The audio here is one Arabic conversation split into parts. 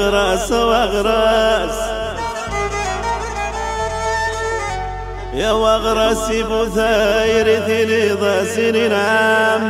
واغرس واغرس يا واغرس بثاير ثني ضاسن نعم.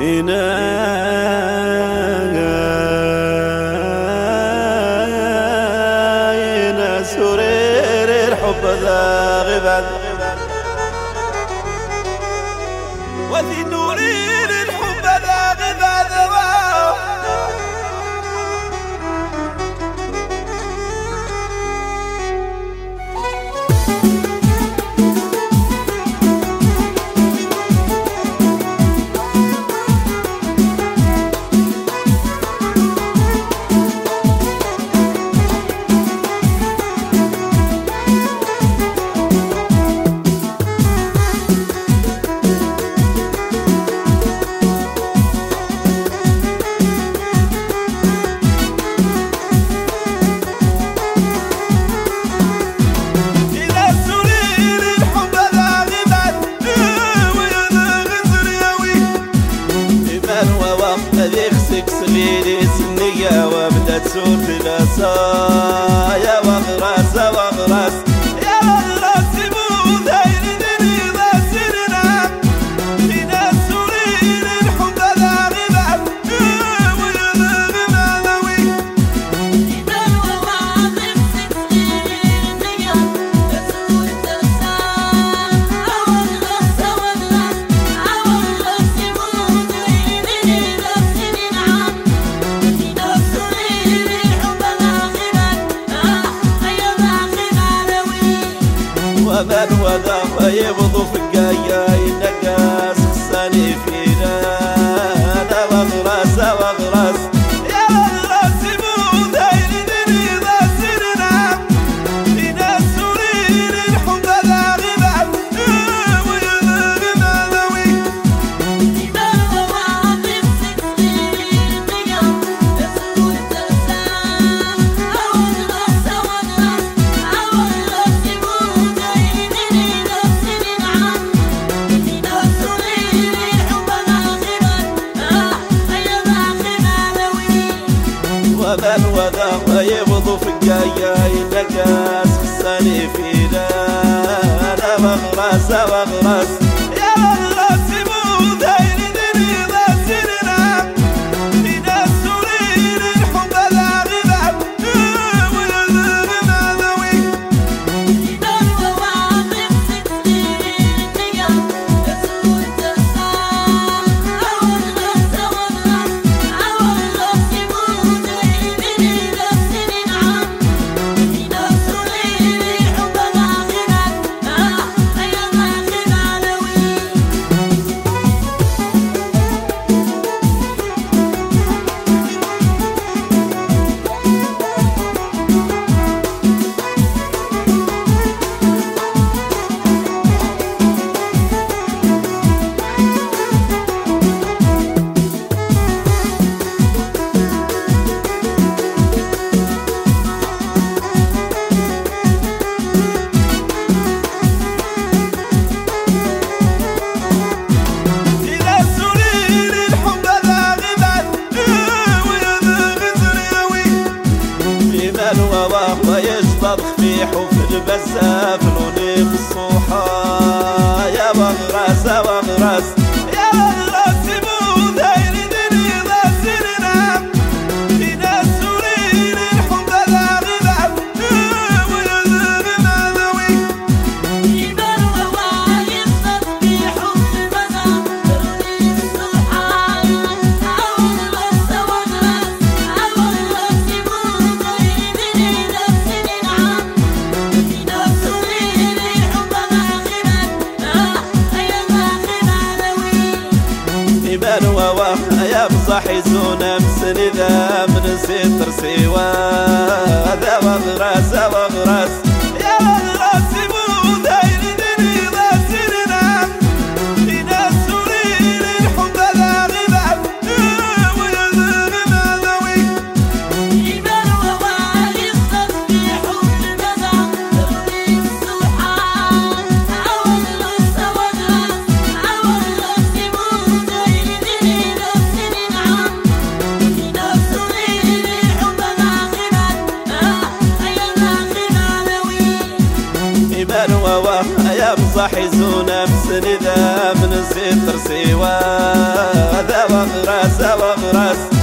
إنا ومن وذا يبضو في يبضو في الجاي نقاس خساني فينا أنا وغراس وغراس ويشطب يا بصحي زونا مسن إذا من ستر سوا ذا وغراس وغراس صحيزونا مسن ذا من ستر سوا ذا وغراس وغراس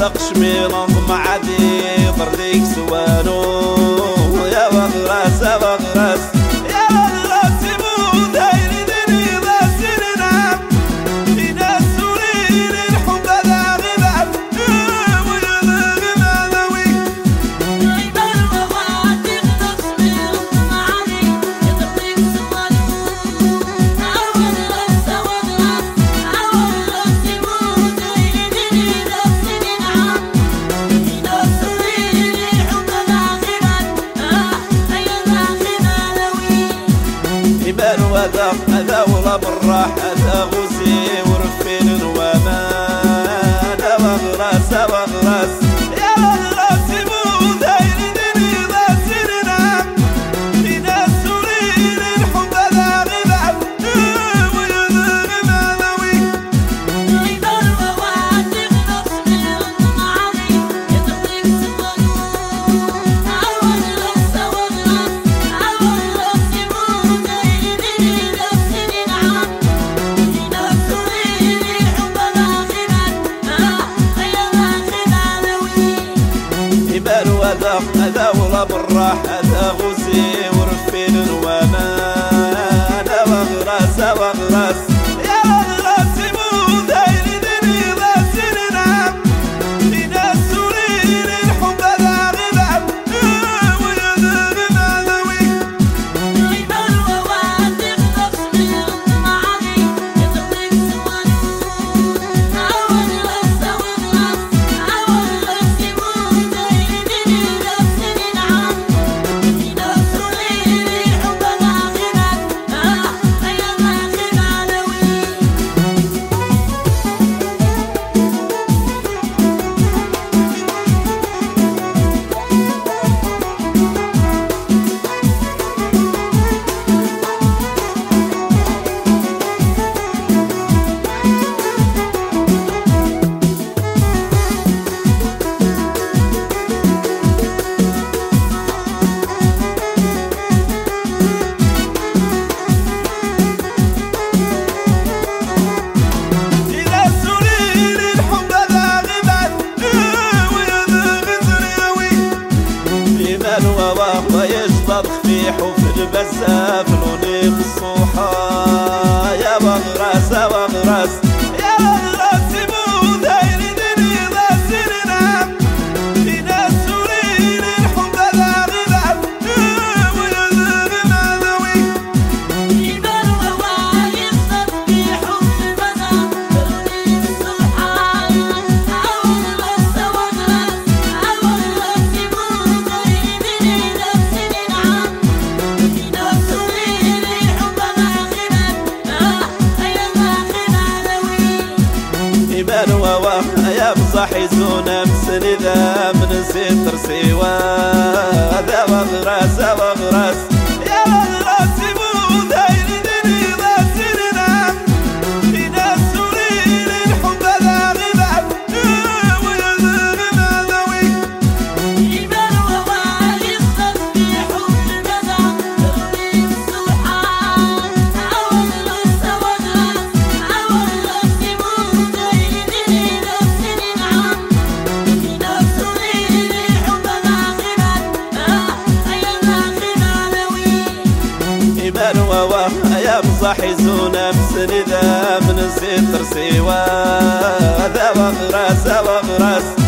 شميل معدي ضرديك وغراس وغراس ويصطرخ في البزاف لوني بالصوحة يا بغراس يا بغراس يا بصحي زونا مسن ذا من ستر سوا ذا وغراس وغراس نروى يا مصحزون مسندا من ستر سوا ذا وغراس وغراس